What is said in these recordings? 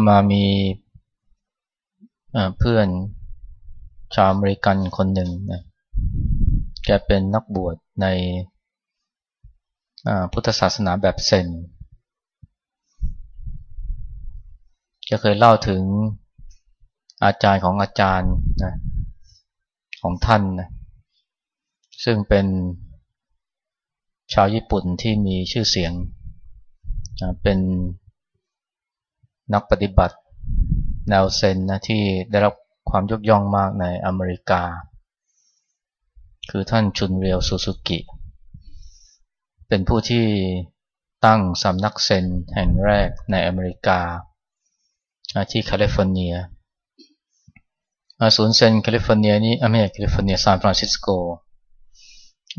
ต่อมามีเพื่อนชาวอเมริกันคนหนึ่งนะแกเป็นนักบวชในพุทธศาสนาแบบเซนแกเคยเล่าถึงอาจารย์ของอาจารย์นะของท่านนะซึ่งเป็นชาวญี่ปุ่นที่มีชื่อเสียงนะเป็น นักปฏิบัติแนวเซนนะที่ได้รับความยกย่องมากในอเมริกา คือท่านชุนเรียวซูซูกิ เป็นผู้ที่ตั้งสำนักเซนแห่งแรกในอเมริกา ที่แคลิฟอร์เนียศูนย์เซนแคลิฟอร์เนียนี้ไม่ใช่แคลิฟอร์เนียซานฟรานซิสโก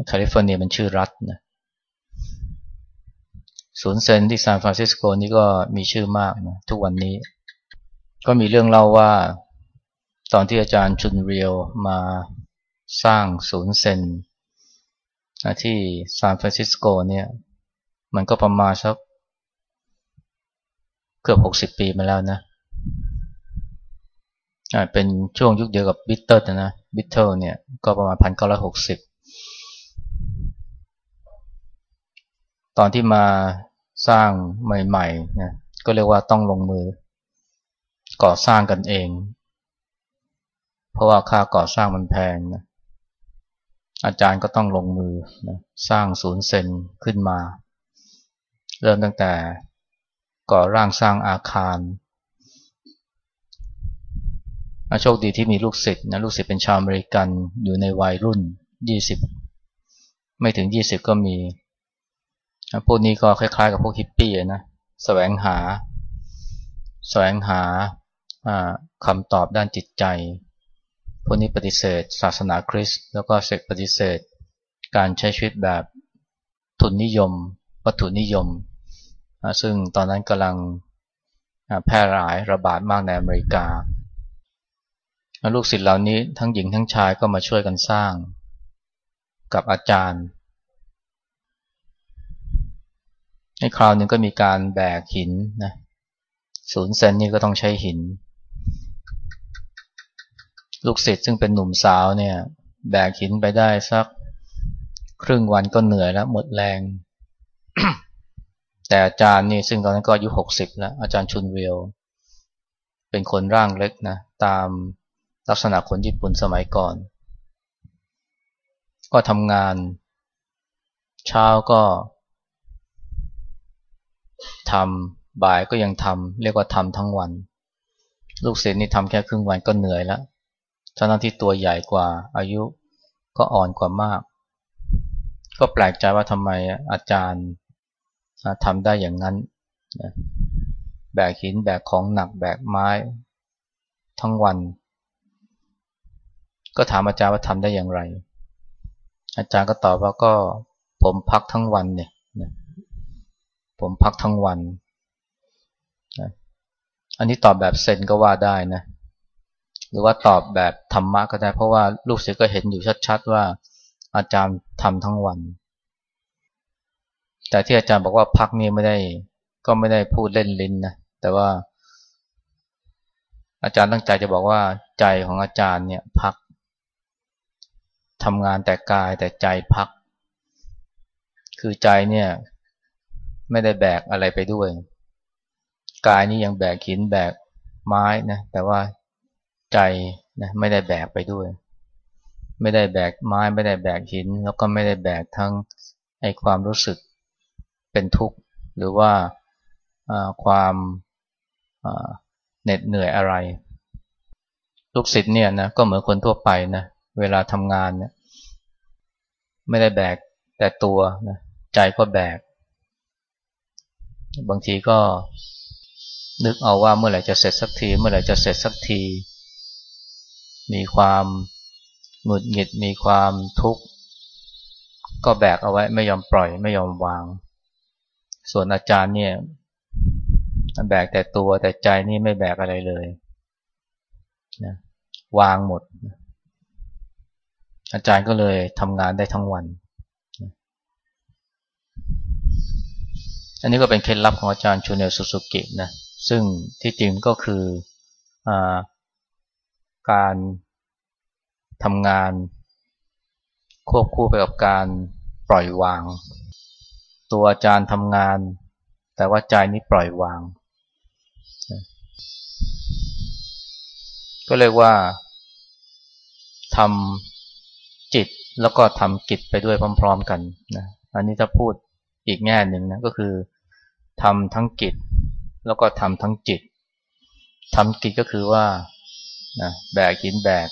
แคลิฟอร์เนียมันชื่อรัฐนะ ศูนย์เซนที่ซานฟรานซิสโกนี่ก็มีชื่อมากนะทุกวันนี้ ก็มีเรื่องเล่าว่า ตอนที่อาจารย์ชุนเรียวมาสร้างศูนย์เซนที่ซานฟรานซิสโกเนี่ย มันก็ประมาณสักเกือบหกสิบปีมาแล้วนะเป็นช่วงยุคเดียวกับบิทเทิลนะบิทเทิลเนี่ยก็ประมาณพันเก้าร้อยหกสิบตอนที่มา สร้างใหม่ๆนะก็เรียกว่าต้องลงมือ ก่อสร้างกันเอง เพราะว่าค่าก่อสร้างมันแพงนะอาจารย์ก็ต้องลงมือนะสร้างศูนย์เซนขึ้นมา เริ่มตั้งแต่ก่อร่างสร้างอาคารโชคดีที่มีลูกศิษย์นะลูกศิษย์เป็นชาวอเมริกันอยู่ในวัยรุ่น 20 ไม่ถึง 20 ก็มี พวกนี้ก็คล้ายๆ กับพวกฮิปปี้นะแสวงหา แสวงหาคำตอบด้านจิตใจ พวกนี้ปฏิเสธ ศาสนาคริสต์แล้วก็เสกปฏิเสธ การใช้ชีวิตแบบทุนนิยม วัตถุนิยม ซึ่งตอนนั้นกำลังแพร่หลายระบาดมากในอเมริกา ลูกศิษย์เหล่านี้ทั้งหญิงทั้งชายก็มาช่วยกันสร้าง กับอาจารย์ ในคราวหนึ่งก็มีการแบกหินนะศูนย์เซนนี่ก็ต้องใช้หิน ลูกศิษย์ซึ่งเป็นหนุ่มสาวเนี่ย แบกหินไปได้สักครึ่งวันก็เหนื่อยแล้วหมดแรง แต่อาจารย์นี่ซึ่งตอนนั้นก็อายุหกสิบแล้ว อาจารย์ชุนเวลเป็นคนร่างเล็กนะ ตามลักษณะคนญี่ปุ่นสมัยก่อน ก็ทำงาน เช้าก็ ทำบ่ายก็ยังทำเรียกว่าทำทั้งวัน ลูกศิษย์นี่ทำแค่ครึ่งวันก็เหนื่อยแล้วทั้งที่ตัวใหญ่กว่าอายุก็อ่อนกว่ามาก ก็แปลกใจว่าทำไมอาจารย์ทำได้อย่างนั้น แบกหินแบกของหนักแบกไม้ ทั้งวัน ก็ถามอาจารย์ว่าทำได้อย่างไร อาจารย์ก็ตอบว่าก็ผมพักทั้งวันเนี่ย ผมพักทั้งวันอันนี้ตอบแบบเซนก็ว่าได้นะ หรือว่าตอบแบบธรรมะก็ได้ เพราะว่าลูกศิษย์ก็เห็นอยู่ชัดๆว่า อาจารย์ทำทั้งวัน แต่ที่อาจารย์บอกว่าพักนี่ไม่ได้ ก็ไม่ได้พูดเล่นลิ้นนะ แต่ว่า อาจารย์ตั้งใจจะบอกว่าใจของอาจารย์เนี่ยพักทำงานแต่กายแต่ใจพัก คือใจเนี่ย ไม่ได้แบกอะไรไปด้วย กายนี่ยังแบกหินแบกไม้นะแต่ว่าใจนะไม่ได้แบกไปด้วย ไม่ได้แบกไม้ไม่ได้แบกหิน แล้วก็ไม่ได้แบกทั้งไอความรู้สึกเป็นทุกข์ หรือว่าความเหน็ดเหนื่อยอะไร ลูกศิษย์เนี่ยนะก็เหมือนคนทั่วไปนะเวลาทำงานเนี่ยไม่ได้แบกแต่ตัวนะใจก็แบก บางทีก็นึกเอาว่าเมื่อไหร่จะเสร็จสักที เมื่อไหร่จะเสร็จสักที มีความหงุดหงิดมีความทุกข์ ก็แบกเอาไว้ไม่ยอมปล่อยไม่ยอมวาง ส่วนอาจารย์เนี่ยแบกแต่ตัวแต่ใจนี่ไม่แบกอะไรเลยนะวางหมด อาจารย์ก็เลยทำงานได้ทั้งวัน อันนี้ก็เป็นเคล็ดลับของอาจารย์ชูเนลสุสุกินะซึ่งที่จริงก็คืออการทำงานควบคู่ไปกับการปล่อยวาง ตัวอาจารย์ทำงาน แต่ว่าใจนี้ปล่อยวาง ก็เรียกว่าทำจิตแล้วก็ทำกิจไปด้วยพร้อม ๆ กันนะอันนี้ถ้าพูด อีกแง่หนึ่งนะก็คือทำทั้งกิจ แล้วก็ทำทั้งจิตทำกิจก็คือว่านะแบกหินแบก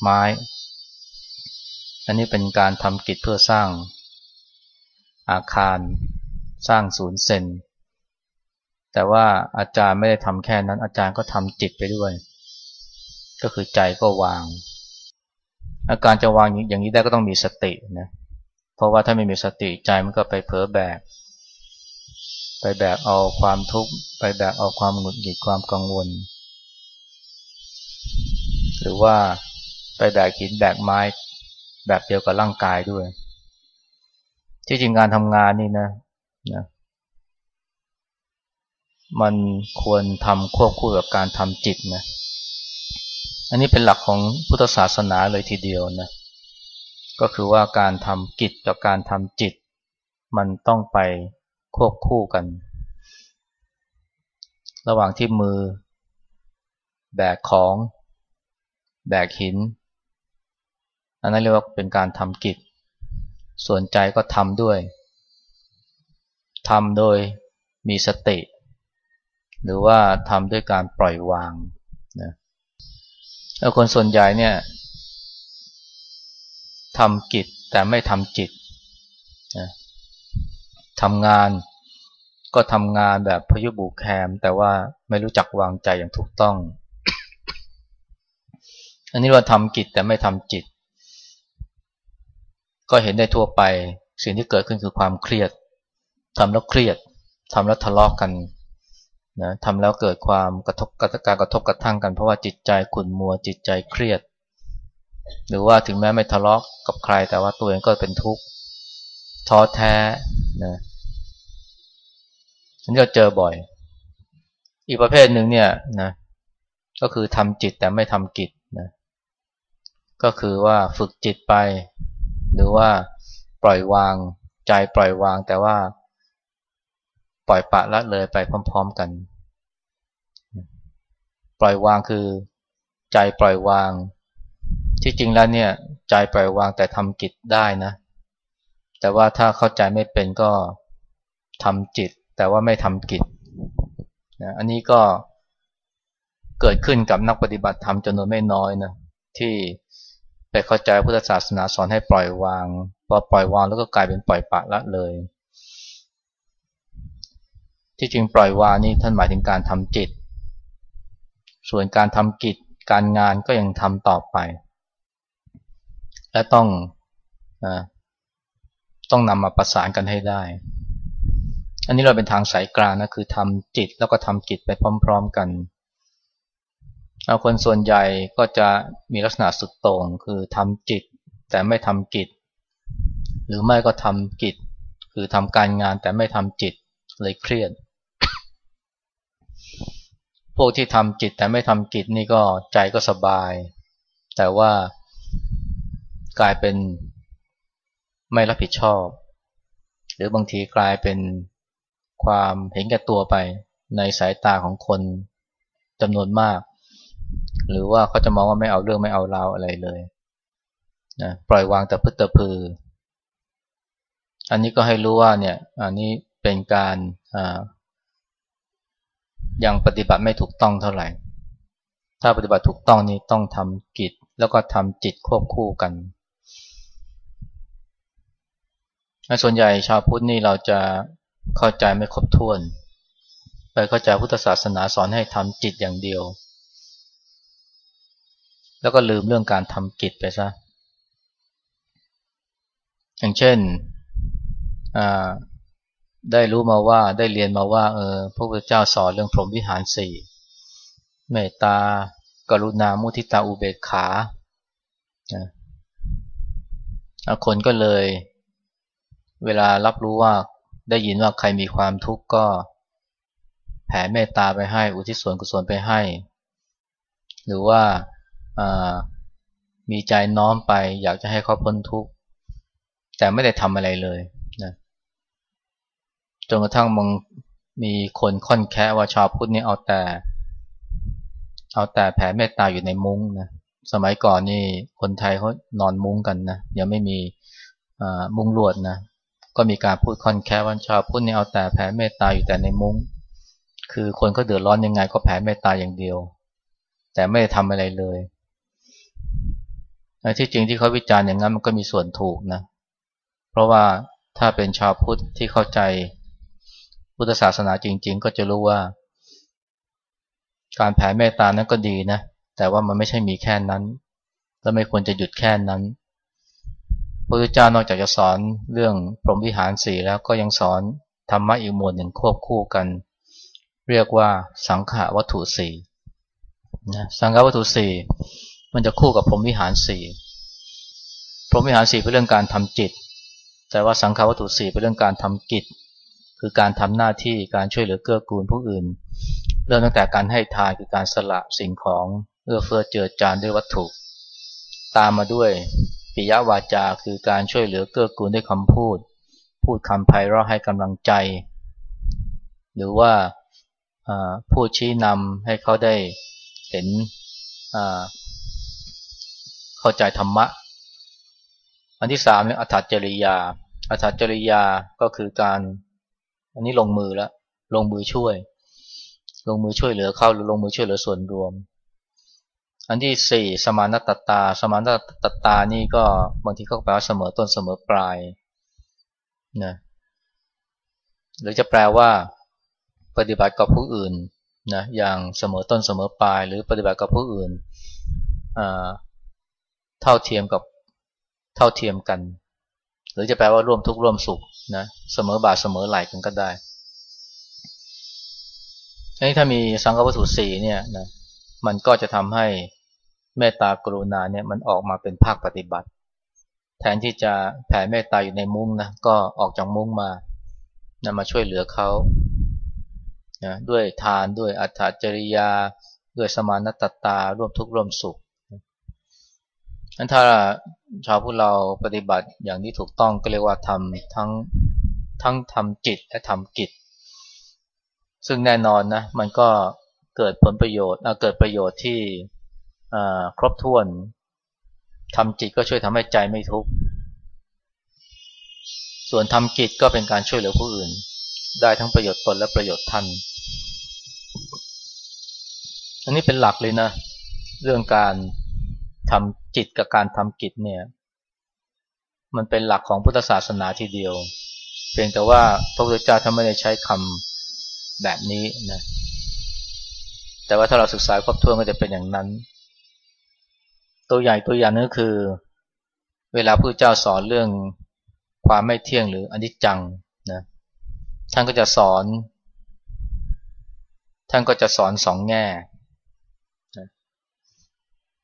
ไม้ อันนี้เป็นการทำกิจเพื่อสร้างอาคารสร้างศูนย์เซนแต่ว่าอาจารย์ไม่ได้ทำแค่นั้น อาจารย์ก็ทำจิตไปด้วย ก็คือใจก็วาง อาการจะวางอย่างนี้ได้ก็ต้องมีสตินะเราะว่าถ้าไม่มีสติใจมันก็ไปเผลอแบก ไปแบกเอาความทุกข์ ไปแบกเอาความหงุดหงิดความกังวล หรือว่าไปแบกหินแบกไม้แบบเดียวกับร่างกายด้วย ที่จริงการทำงานนี่นะนะมันควรทำควบคู่กับการทำจิตนะ อันนี้เป็นหลักของพุทธศาสนาเลยทีเดียวนะ ก็คือว่าการทำกิจกับการทำจิต มันต้องไปควบคู่กัน ระหว่างที่มือ แบกของ แบกหิน อันนั้นเรียกว่าเป็นการทำกิจ ส่วนใจก็ทำด้วยทำโดยมีสติ หรือว่าทำด้วยการปล่อยวางนะแล้วคนส่วนใหญ่เนี่ย ทำกิจแต่ไม่ทำจิตนะทำงานก็ทำงานแบบพยุบุแคม แต่ว่าไม่รู้จักวางใจอย่างถูกต้อง อันนี้เราทำกิจแต่ไม่ทำจิต ก็เห็นได้ทั่วไป สิ่งที่เกิดขึ้นคือความเครียดทำแล้วเครียดทำแล้วทะเลาะกกันนะทำแล้วเกิดความกระทบการกระทบกระทั่งกันเพราะว่าจิตใจขุ่นมัวจิตใจเครียด หรือว่าถึงแม้ไม่ทะเลาะกับใคร แต่ว่าตัวเองก็เป็นทุกข์ท้อแท้นะอันนี้เราเจอบ่อย อีกประเภทหนึ่งเนี่ยนะก็คือทำจิตแต่ไม่ทำกิจนะก็คือว่าฝึกจิตไป หรือว่าปล่อยวางใจปล่อยวางแต่ว่า ปล่อยปะละเลยไปพร้อม ๆกัน ปล่อยวางคือ ใจปล่อยวาง ที่จริงแล้วเนี่ยใจปล่อยวางแต่ทำกิจได้นะ แต่ว่าถ้าเข้าใจไม่เป็นก็ทำจิต แต่ว่าไม่ทำกิจนะอันนี้ก็เกิดขึ้นกับนักปฏิบัติธรรมจำนวนไม่น้อยนะที่ไปเข้าใจพุทธศาสนาสอนให้ปล่อยวางพอปล่อยวางแล้วก็กลายเป็นปล่อยปะละเลย ที่จริงปล่อยวางนี่ท่านหมายถึงการทำจิต ส่วนการทำกิจการงานก็ยังทำต่อไป และต้องอต้องนำมาประสานกันให้ได้ อันนี้เราเป็นทางสายกลางนะคือทำจิตแล้วก็ทำกิจไปพร้อม ๆกันเอาคนส่วนใหญ่ก็จะมีลักษณะสุดโต่งคือทำจิตแต่ไม่ทำกิจ หรือไม่ก็ทำกิจ คือทำการงานแต่ไม่ทำจิตเลยเครียด พวกที่ทำจิตแต่ไม่ทำกิจนี่ก็ใจก็สบาย แต่ว่า กลายเป็นไม่รับผิดชอบ หรือบางทีกลายเป็นความเห็นแก่ตัวไปในสายตาของคนจำนวนมาก หรือว่าเขาจะมองว่าไม่เอาเรื่องไม่เอาราวอะไรเลยนะปล่อยวางแต่พึตพือ อันนี้ก็ให้รู้ว่าเนี่ยอันนี้เป็นการยังปฏิบัติไม่ถูกต้องเท่าไหร่ ถ้าปฏิบัติถูกต้องนี้ต้องทำกิจแล้วก็ทำจิตควบคู่กัน ส่วนใหญ่ชาวพุทธนี่เราจะเข้าใจไม่ครบถ้วน ไปเข้าใจพุทธศาสนาสอนให้ทำจิตอย่างเดียว แล้วก็ลืมเรื่องการทำกิจไปซะ อย่างเช่นได้รู้มาว่าได้เรียนมาว่าเออพระพุทธเจ้าสอนเรื่องพรหมวิหารสี่เมตตากรุณามุทิตาอุเบกขาคนก็เลย เวลารับรู้ว่าได้ยินว่าใครมีความทุกข์ก็แผ่เมตตาไปให้ อุทิศส่วนกุศลไปให้ หรือว่ามีใจน้อมไปอยากจะให้เขาพ้นทุกข์ แต่ไม่ได้ทำอะไรเลยนะจนกระทั่งมึงมีคนค่อนแค่ว่าชาวพุทธนี่เอาแต่ เอาแต่แผ่เมตตาอยู่ในมุ้งนะสมัยก่อนนี่คนไทยเขานอนมุ้งกันนะยังไม่มีมุ้งลวดนะ มีการพูดคอนแคว่าชาวพุทธเนี่ยเอาแต่แผ่เมตตาอยู่แต่ในมุ้ง คือคนเขาเดือดร้อนยังไงก็แผ่เมตตาอย่างเดียว แต่ไม่ได้ทำอะไรเลยที่จริงที่เขาวิจารณ์อย่างนั้นมันก็มีส่วนถูกนะ เพราะว่าถ้าเป็นชาวพุทธที่เข้าใจพุทธศาสนาจริง ๆ ก็จะรู้ว่า การแผ่เมตตานั้นก็ดีนะ แต่ว่ามันไม่ใช่มีแค่นั้น และไม่ควรจะหยุดแค่นั้น ระพุทธเจ้านอกจากจะสอนเรื่องพรหมวิหารสี่แล้วก็ยังสอนธรรมะอีกหมวดหนึ่งควบคู่กัน เรียกว่าสังขาวัตถุสี่นะสังขาวัตถุสี่มันจะคู่กับพรหมวิหารสี่พรหมวิหารสี่เป็นเรื่องการทำจิต แต่ว่าสังขาวัตถุสี่เป็นเรื่องการทำกิจ คือการทำหน้าที่การช่วยเหลือเกื้อกูลผู้อื่น เริ่มตั้งแต่การให้ทานคือการสละสิ่งของเอื้อเฟื้อเจือจานด้วยวัตถุ ตามมาด้วย ปิยวาจาคือการช่วยเหลือเกื้อกูลด้วยคำพูด พูดคำไพเราะให้กำลังใจ หรือว่าพูดชี้นำให้เขาได้เห็นเข้าใจธรรมะ อันที่สามเนี่ยอัตจริยาอัตจริยาก็คือการ อันนี้ลงมือแล้วลงมือช่วย ลงมือช่วยเหลือเขาหรือลงมือช่วยเหลือส่วนรวม อันที่สี่สมานตตา สมานตตานี่ก็บางทีเขาแปลว่าเสมอต้นเสมอปลายนะหรือจะแปลว่า ปฏิบัติกับผู้อื่นนะอย่างเสมอต้นเสมอปลาย หรือปฏิบัติกับผู้อื่นเท่าเทียมกับเท่าเทียมกัน หรือจะแปลว่าร่วมทุกข์ร่วมสุขนะเสมอบาเสมอไหลกันก็ได้อันนี้ถ้ามีสังฆวัตถุสี่เนี่ยนะ มันก็จะทำให้เมตตากรุณาเนี่ยมันออกมาเป็นภาคปฏิบัติ แทนที่จะแผ่เมตตาอยู่ในมุ้งนะก็ออกจากมุ้งมานะมาช่วยเหลือเขานะด้วยทานด้วยอัตจริยา ด้วยสมานตตาร่วมทุกข์ร่วมสุขนั้นถ้าชาวพุทเราปฏิบัติอย่างที่ถูกต้องก็เรียกว่าทำทั้งทั้งทำจิตและทำกิจ ซึ่งแน่นอนนะมันก็ เกิดผลประโยชน์เกิดประโยชน์ที่ครบถ้วนทำจิตก็ช่วยทำให้ใจไม่ทุกข์ส่วนทำกิจก็เป็นการช่วยเหลือผู้อื่น ได้ทั้งประโยชน์ตนและประโยชน์ท่านอันนี้เป็นหลักเลยนะ เรื่องการทำจิตกับการทำกิจเนี่ย มันเป็นหลักของพุทธศาสนาทีเดียว เพียงแต่ว่าพระพุทธเจ้าท่านไม่ได้ใช้คำแบบนี้นะ แต่ว่าถ้าเราศึกษาครบถ้วนก็จะเป็นอย่างนั้น ตัวใหญ่ตัวอย่างนึงคือ เวลาพระเจ้าสอนเรื่องความไม่เที่ยงหรืออนิจจังนะท่านก็จะสอน ท่านก็จะสอนสองแง่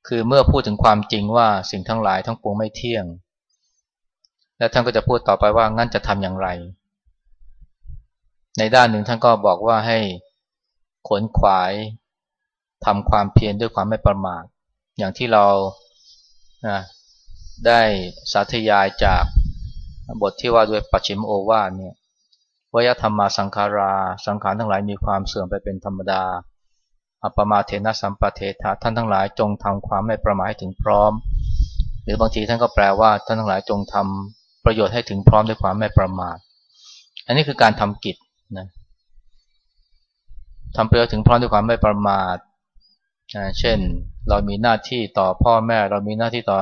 คือเมื่อพูดถึงความจริงว่าสิ่งทั้งหลายทั้งปวงไม่เที่ยง และท่านก็จะพูดต่อไปว่างั้นจะทำอย่างไร ในด้านหนึ่งท่านก็บอกว่าให้ขนขวาย ทำความเพียรด้วยความไม่ประมาทอย่างที่เราได้สาธยายจากบทที่ว่าด้วยปัจฉิมโอวาทเนี่ยวยธรรมมาสังขารา สังขารทั้งหลายมีความเสื่อมไปเป็นธรรมดาอัปมาเทนะสัมปเทธะท่านทั้งหลายจงทำความไม่ประมาทให้ถึงพร้อม หรือบางทีท่านก็แปลว่าท่านทั้งหลายจงทำประโยชน์ให้ถึงพร้อมด้วยความไม่ประมาท อันนี้คือการทำกิจนะทำประโยชน์ถึงพร้อมด้วยความไม่ประมาท เช่นเรามีหน้าที่ต่อพ่อแม่ เรามีหน้าที่ต่อ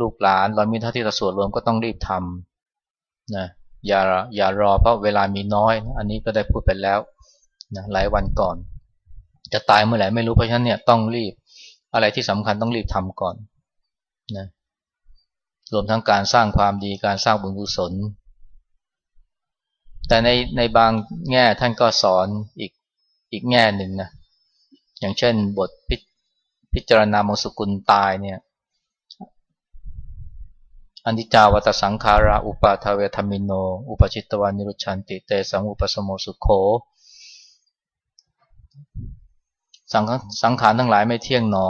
ลูกหลาน เรามีหน้าที่ต่อส่วนรวมก็ต้องรีบทำนะอย่าอย่ารอเพราะเวลามีน้อย อันนี้ก็ได้พูดไปแล้วนะหลายวันก่อน จะตายเมื่อไหร่ไม่รู้เพราะฉะนั้นเนี่ยต้องรีบอะไรที่สำคัญต้องรีบทำก่อนนะรวมทั้งการสร้างความดีการสร้างบุญกุศล แต่ในในบางแง่ท่านก็สอนอีกอีกแง่หนึ่งนะ อย่างเช่นบทพพิจารณามงสุกุลตายเนี่ยอันิจาวัตสังขาราอุปาทเวธมิโน อุปชิตวานิรุชันติเตสังอุปสมโสุโขสังสังขารทั้งหลายไม่เที่ยงหนอ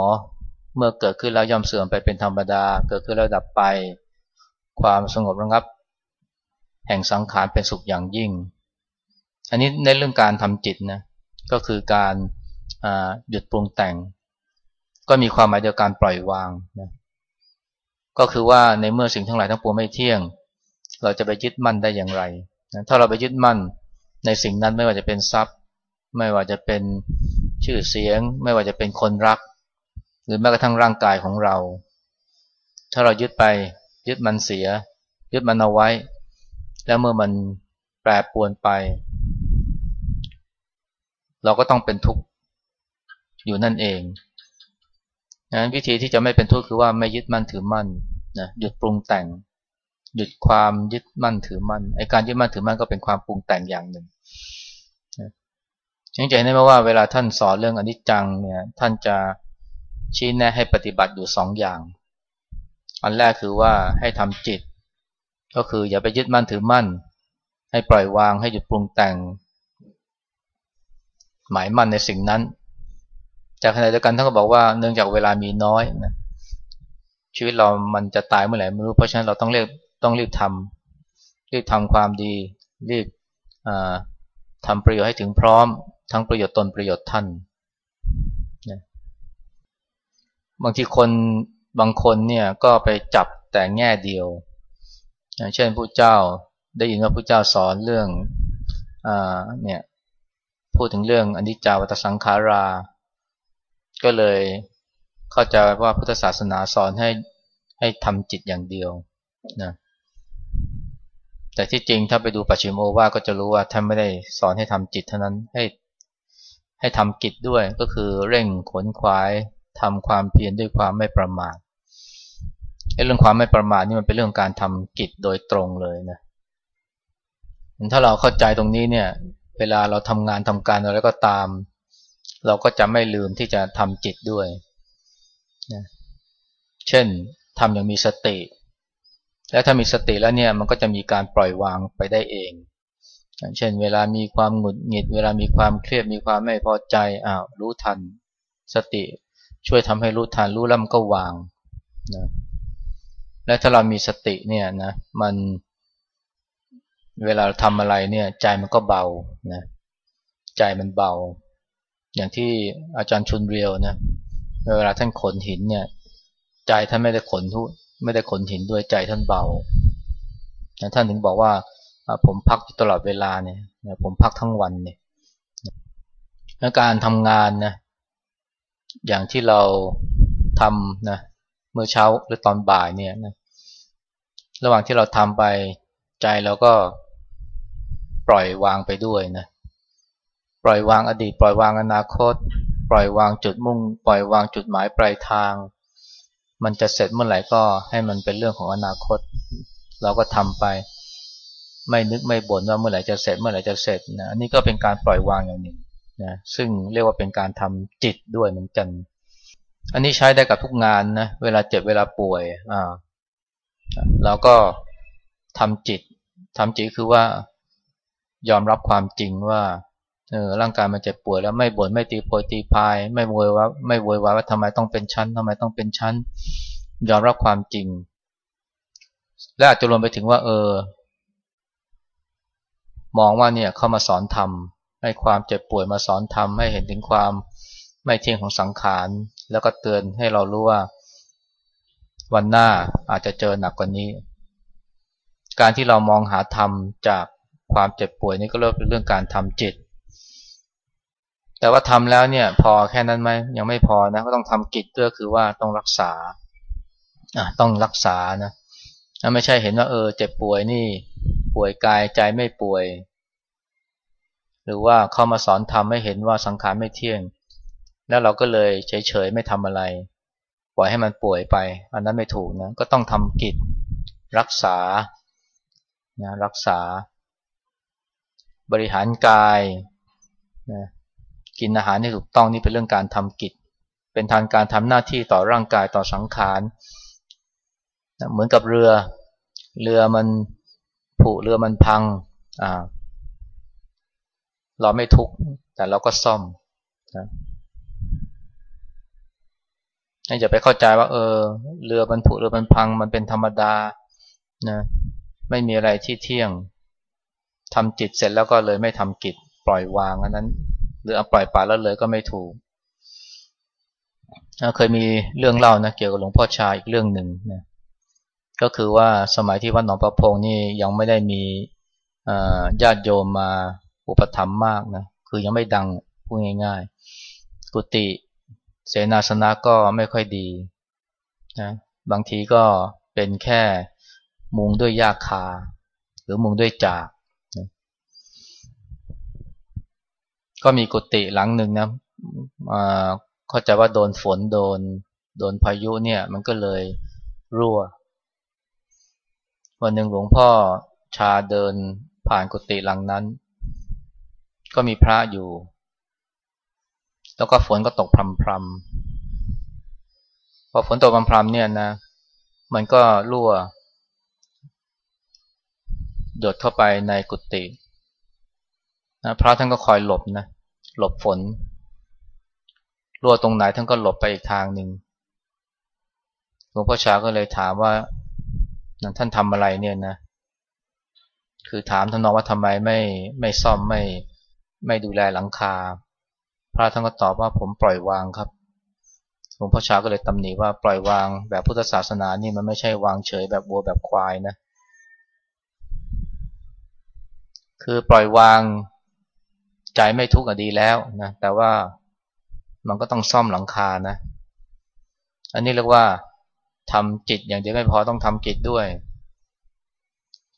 เมื่อเกิดขึ้นแล้วย่อมเสื่อมไปเป็นธรรมดา เกิดขึ้นแล้วดับไป ความสงบระงับ แห่งสังขารเป็นสุขอย่างยิ่ง อันนี้ในเรื่องการทำจิตนะก็คือการ หยุดปรุงแต่ง ก็มีความหมายเดียวกันปล่อยวางนะก็คือว่าในเมื่อสิ่งทั้งหลายทั้งปวงไม่เที่ยง เราจะไปยึดมั่นได้อย่างไรนะถ้าเราไปยึดมั่นในสิ่งนั้นไม่ว่าจะเป็นทรัพย์ ไม่ว่าจะเป็นชื่อเสียง ไม่ว่าจะเป็นคนรัก หรือแม้กระทั่งร่างกายของเรา ถ้าเรายึดไปยึดมันเสีย ยึดมันเอาไว้ แล้วเมื่อมันแปรปวนไป เราก็ต้องเป็นทุกข์ อยู่นั่นเองนั้นวิธีที่จะไม่เป็นทุกข์คือว่าไม่ยึดมั่นถือมั่นนะหยุดปรุงแต่ง หยุดความยึดมั่นถือมั่นไอการยึดมั่นถือมั่นก็เป็นความปรุงแต่งอย่างหนึ่งยังใจได้ไหมว่าเวลาท่านสอนเรื่องอนิจจังเนี่ยท่านจะชี้แนะให้ปฏิบัติอยู่สองอย่าง อันแรกคือว่าให้ทำจิต ก็คืออย่าไปยึดมั่นถือมั่น ให้ปล่อยวางให้หยุดปรุงแต่ง หมายมั่นในสิ่งนั้น จากขณะเดียวกันท่านก็บอกว่าเนื่องจากเวลามีน้อยนะชีวิตเรามันจะตายเมื่อไหร่ไม่รู้เพราะฉะนั้นเราต้องเรียกต้องรีบทำรีบทำความดีรีบทำประโยชน์ให้ถึงพร้อม ทั้งประโยชน์ตนประโยชน์ท่านนะบางทีคนบางคนเนี่ยก็ไปจับแต่แง่เดียวอย่างเช่นผู้เจ้าได้ยินว่าผู้เจ้าสอนเรื่องอเนี่ยพูดถึงเรื่องอนิจจาวัตสังขารา ก็เลยเข้าใจว่าพุทธศาสนาสอนให้ให้ทำจิตอย่างเดียวนะแต่ที่จริงถ้าไปดูปัจฉิมโอวาก็จะรู้ว่าท่านไม่ได้สอนให้ทำจิตเท่านั้นให้ให้ทำกิจด้วยก็คือเร่งขนขวายทำความเพียรด้วยความไม่ประมาทเรื่องความไม่ประมาทนี่มันเป็นเรื่องการทำกิจโดยตรงเลยนะถ้าเราเข้าใจตรงนี้เนี่ย เวลาเราทำงานทำการอะไรก็ตาม เราก็จะไม่ลืมที่จะทำจิตด้วยนะเช่นทำอย่างมีสติ และถ้ามีสติแล้วเนี่ยมันก็จะมีการปล่อยวางไปได้เอง เช่นเวลามีความหงุดหงิด เวลามีความเครียดมีความไม่พอใจอ้าวรู้ทัน สติช่วยทำให้รู้ทันรู้แล้วมันก็วางนะและถ้าเรามีสติเนี่ยนะมันเวลาทำอะไรเนี่ยใจมันก็เบานะใจมันเบา อย่างที่อาจารย์ชุนเรียวนะเวลาท่านขนหินเนี่ยใจท่านไม่ได้ขนทุไม่ได้ขนหินด้วยใจท่านเบาท่านถึงบอกว่าผมพักตลอดเวลาเนี่ยผมพักทั้งวันเนี่ยการทำงานนะอย่างที่เราทำนะเมื่อเช้าหรือตอนบ่ายเนี่ยนะระหว่างที่เราทำไปใจเราก็ปล่อยวางไปด้วยนะ ปล่อยวางอดีต ปล่อยวางอนาคต ปล่อยวางจุดมุ่ง ปล่อยวางจุดหมายปลายทาง มันจะเสร็จเมื่อไหร่ก็ให้มันเป็นเรื่องของอนาคต เราก็ทำไป ไม่นึกไม่บ่นว่าเมื่อไหร่จะเสร็จเมื่อไหร่จะเสร็จนะอันนี้ก็เป็นการปล่อยวางอย่างหนึ่งนะซึ่งเรียกว่าเป็นการทำจิตด้วยเหมือนกัน อันนี้ใช้ได้กับทุกงานนะเวลาเจ็บเวลาป่วยอ่าเราก็ทำจิตทำจิตคือว่ายอมรับความจริงว่า เออร่างกายมันเจ็บป่วยแล้วไม่บน่นไม่ตีโพยตีพาย ไม่โวยว่าไม่โวยวายว่าทำไมต้องเป็นชั้นทำไมต้องเป็นชั้น ยอมรับความจริง และอาจจะรวมไปถึงว่า เออ มองว่าเนี่ยเข้ามาสอนธรรมให้ความเจ็บป่วยมาสอนธรรมให้เห็นถึงความไม่เที่ยงของสังขาร แล้วก็เตือนให้เรารู้ว่า วันหน้าอาจจะเจอหนักกว่านี้ การที่เรามองหาธรรมจากความเจ็บป่วยนี่ก็เริ่มเป็นเรื่องการทำจิต แต่ว่าทำแล้วเนี่ย พอแค่นั้นไหมยังไม่พอนะก็ต้องทำกิจด้วยคือว่าต้องรักษาอะต้องรักษานะไม่ใช่เห็นว่าเออเจ็บป่วยนี่ ป่วยกายใจไม่ป่วย หรือว่าเข้ามาสอนทำให้เห็นว่าสังขารไม่เที่ยง แล้วเราก็เลยเฉยๆไม่ทำอะไร ปล่อยให้มันป่วยไป อันนั้นไม่ถูกนะก็ต้องทำกิจรักษานะรักษา บริหารกายนะ กินอาหารให้ถูกต้องนี่เป็นเรื่องการทำกิจ เป็นทางการทำหน้าที่ต่อร่างกายต่อสังขารเหมือนกับเรือ เรือมันผุเรือมันพังอ่าเราไม่ทุกข์แต่เราก็ซ่อมนะอย่าไปเข้าใจว่า เออ เรือมันผุเรือมันพัง มันเป็นธรรมดานะไม่มีอะไรที่เที่ยงทำจิตเสร็จแล้วก็เลยไม่ทำกิจปล่อยวางอันนั้น หรือเอาปล่อยปละแล้วเลยก็ไม่ถูกเคยมีเรื่องเล่านะเกี่ยวกับหลวงพ่อชาอีกเรื่องหนึ่งนะก็คือว่าสมัยที่วัดหนองประพงนี่ยังไม่ได้มีญาติโยมมาอุปถัมภ์มากนะคือยังไม่ดังพูดง่าย ๆ กุฏิเสนาสนะก็ไม่ค่อยดีนะบางทีก็เป็นแค่มุงด้วยยาคา หรือมุงด้วยจากนะ ก็มีกุฏิหลังหนึ่งนะเข้าใจว่าโดนฝนโดน โดนพายุเนี่ย มันก็เลยรั่ว วันหนึ่งหลวงพ่อชาเดินผ่านกุฏิหลังนั้น ก็มีพระอยู่ แล้วก็ฝนก็ตกพรำพรำพอฝนตกพรำพรำเนี่ยนะ มันก็รั่วหยดเข้าไปในกุฏินะพระท่านก็คอยหลบนะ หลบฝนรั่วตรงไหนท่านก็หลบไปอีกทางหนึ่งหลวงพ่อชาก็เลยถามว่าท่านทำอะไรเนี่ยนะ คือถามท่านนองว่าทำไมไม่ไม่ซ่อมไม่ไม่ดูแลหลังคา พระท่านก็ตอบว่าผมปล่อยวางครับหลวงพ่อชาก็เลยตำหนิว่าปล่อยวางแบบพุทธศาสนานี่มันไม่ใช่วางเฉยแบบวัวแบบควายนะ คือปล่อยวาง ใจไม่ทุกข์ก็ดีแล้วนะแต่ว่ามันก็ต้องซ่อมหลังคานะ อันนี้เรียกว่าทำจิตอย่างเดียวไม่พอต้องทำจิตด้วย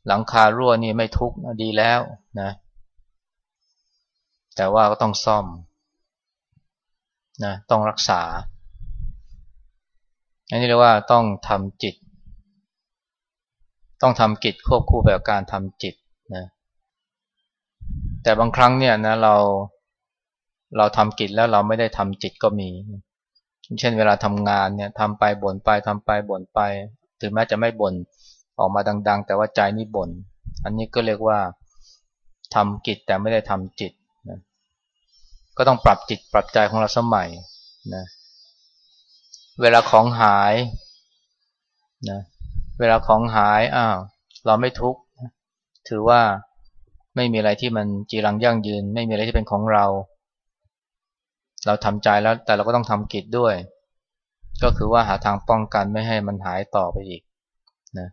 หลังคารั่วนี่ไม่ทุกข์ดีแล้วนะ แต่ว่าก็ต้องซ่อมนะต้องรักษา อันนี้เรียกว่าต้องทำจิต ต้องทำกิจควบคู่แบบการทำจิต แต่บางครั้งเนี่ยนะเราเราทำกิจแล้วเราไม่ได้ทำจิตก็มี เช่นเวลาทำงานเนี่ยทำไปบ่นไปทำไปบ่นไป ถึงแม้จะไม่บ่นออกมาดัง ๆ แต่ว่าใจนี่บ่น อันนี้ก็เรียกว่าทำกิจแต่ไม่ได้ทำจิตนะก็ต้องปรับจิตปรับใจของเราสมัยนะเวลาของหายนะเวลาของหายอ้าวเราไม่ทุกข์ถือว่า ไม่มีอะไรที่มันจีรังยั่งยืน ไม่มีอะไรที่เป็นของเรา เราทำใจแล้วแต่เราก็ต้องทำกิจด้วย ก็คือว่าหาทางป้องกันไม่ให้มันหายต่อไปอีกนะ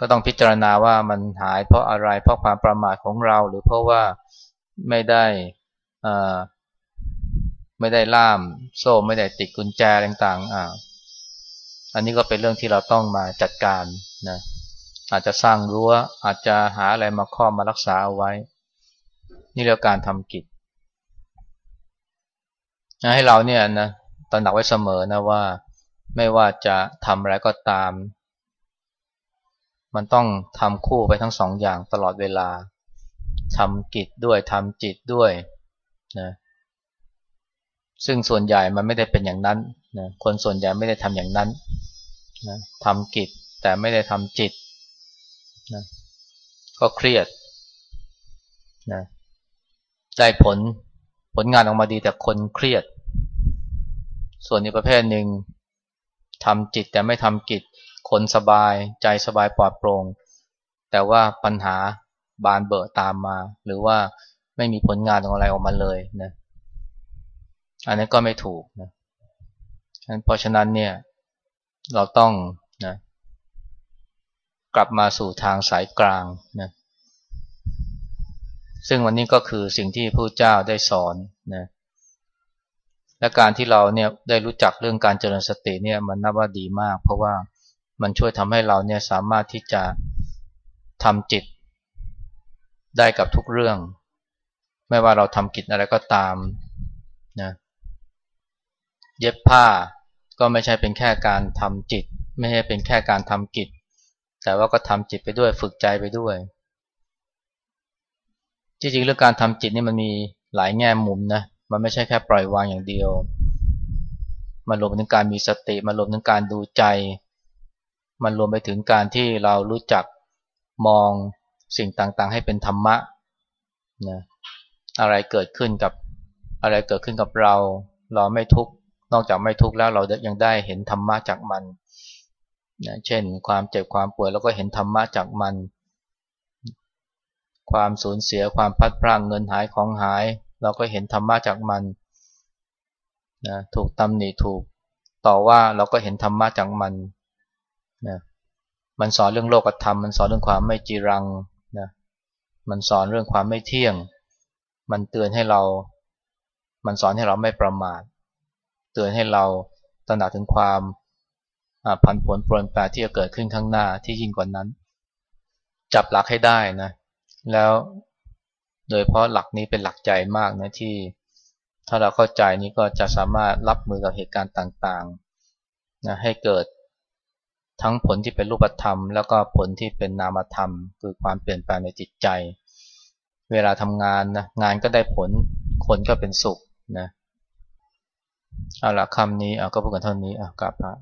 ก็ต้องพิจารณาว่ามันหายเพราะอะไร เพราะความประมาทของเรา หรือเพราะว่าไม่ได้ไม่ได้ล่าม โซ่ไม่ได้ติดกุญแจต่างๆอ่าอันนี้ก็เป็นเรื่องที่เราต้องมาจัดการนะ อาจจะสร้างรั้ว อาจจะหาอะไรมาครอบมารักษาเอาไว้ นี่เรียกการทำกิจให้เราเนี่ยนะตระหนักไว้เสมอนะว่า ไม่ว่าจะทำอะไรก็ตาม มันต้องทำคู่ไปทั้งสองอย่างตลอดเวลาทำกิจด้วยทำจิตด้วยนะซึ่งส่วนใหญ่มันไม่ได้เป็นอย่างนั้นนะคนส่วนใหญ่ไม่ได้ทำอย่างนั้นนะทำกิจแต่ไม่ได้ทำจิต นะก็เครียดนะได้ผลผลงานออกมาดีแต่คนเครียด ส่วนอีกประเภทหนึ่งทำจิตแต่ไม่ทำกิจ คนสบายใจสบายปลอดโปร่งแต่ว่าปัญหาบานเบอตามมา หรือว่าไม่มีผลงานอะไรออกมาเลยนะอันนี้ก็ไม่ถูกนะเพราะฉะนั้นเนี่ย เราต้องนะ กลับมาสู่ทางสายกลางนะซึ่งวันนี้ก็คือสิ่งที่พระเจ้าได้สอนนะและการที่เราเนี่ยได้รู้จักเรื่องการเจริญสติเนี่ยมันนับว่าดีมาก เพราะว่ามันช่วยทำให้เราเนี่ยสามารถที่จะทำจิตได้กับทุกเรื่อง ไม่ว่าเราทำกิจอะไรก็ตามนะเย็บผ้าก็ไม่ใช่เป็นแค่การทำจิต ไม่ใช่เป็นแค่การทำกิจ แต่ว่าก็ทำจิตไปด้วยฝึกใจไปด้วย จริงๆเรื่องการทำจิตนี่มันมีหลายแง่มุมนะ มันไม่ใช่แค่ปล่อยวางอย่างเดียว มันรวมถึงการมีสติ มันรวมถึงการดูใจ มันรวมไปถึงการที่เรารู้จักมองสิ่งต่างๆ ให้เป็นธรรมะนะอะไรเกิดขึ้นกับอะไรเกิดขึ้นกับเรา เราไม่ทุกข์ นอกจากไม่ทุกข์แล้วเรายังได้เห็นธรรมะจากมัน นะเช่น ความเจ็บความป่วยเราก็เห็นธรรมะจากมัน ความสูญเสียความพัดพลาดเงินหายของหาย เราก็เห็นธรรมะจากมันนะถูกตำหนิถูกต่อว่าเราก็เห็นธรรมะจากมันนะมันสอนเรื่องโลกธรรม มันสอนเรื่องความไม่จีรังนะมันสอนเรื่องความไม่เที่ยง มันเตือนให้เรา มันสอนให้เราไม่ประมาท เตือนให้เราตระหนักถึงความ พันผลปรนแปรที่จะเกิดขึ้นข้างหน้าที่ยิ่งกว่านั้น จับหลักให้ได้นะแล้วโดยเพราะหลักนี้เป็นหลักใจมากนะที่ถ้าเราเข้าใจนี้ก็จะสามารถรับมือกับเหตุการณ์ต่างๆนะให้เกิดทั้งผลที่เป็นรูปธรรม แล้วก็ผลที่เป็นนามธรรม คือความเปลี่ยนแปลงในจิตใจ เวลาทำงานนะงานก็ได้ผลคนก็เป็นสุขนะเอาละคำนี้เอาก็พูดกันเท่านี้อะกลับพระ